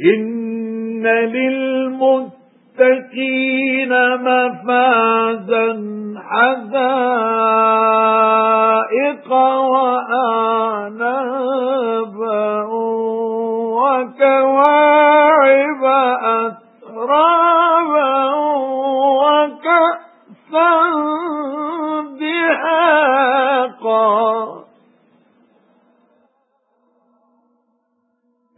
إِنَّ لِلْمُتَّقِينَ مَفَازًا حَدَائِقَ وَأَعْنَابًا وَكَوَاعِبَ أَتْرَابًا وَكَأْسًا دِهَاقًا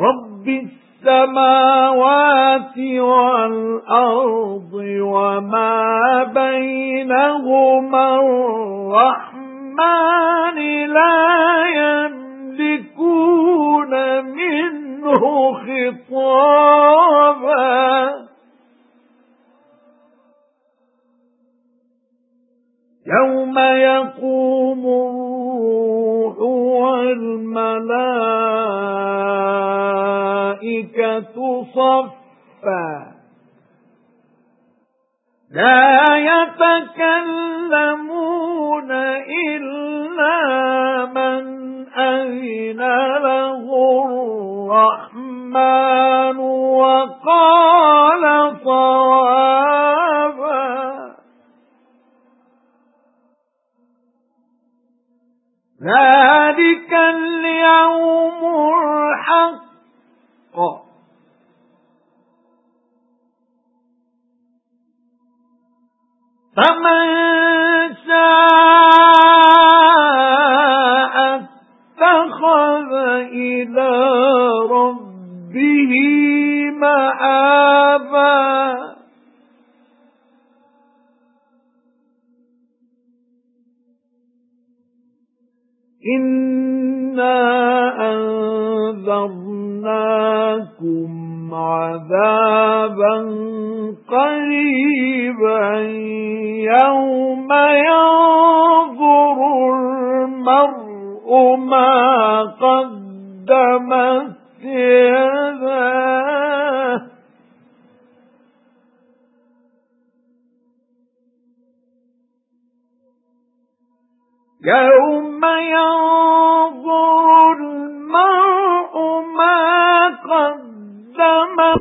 رَبِّ السَّمَاوَاتِ وَالْأَرْضِ وَمَا بَيْنَهُمَا الرَّحْمَنِ لَا يَمْلِكُونَ مِنْهُ خِطَابًا. يَوْمَ يَقُومُ صَفًّا لَا يَتَكَلَّمُونَ إِلَّا مَنْ أَذِنَ لَهُ الرَّحْمَنُ وَقَالَ صَوَابًا. ذَلِكَ الْيَوْمُ الْحَقُّ. فَمَن شَاءَ اتَّخَذَ إِلَى رَبِّهِ مَآبًا. إِنَّا أَنذَرْنَاكُمْ عَذَابًا قَرِيبًا. يَوْمَ يَنظُرُ الْمَرْءُ مَا قَدَّمَتْ يَدَاهُ. يَوْمَ يَنظُرُ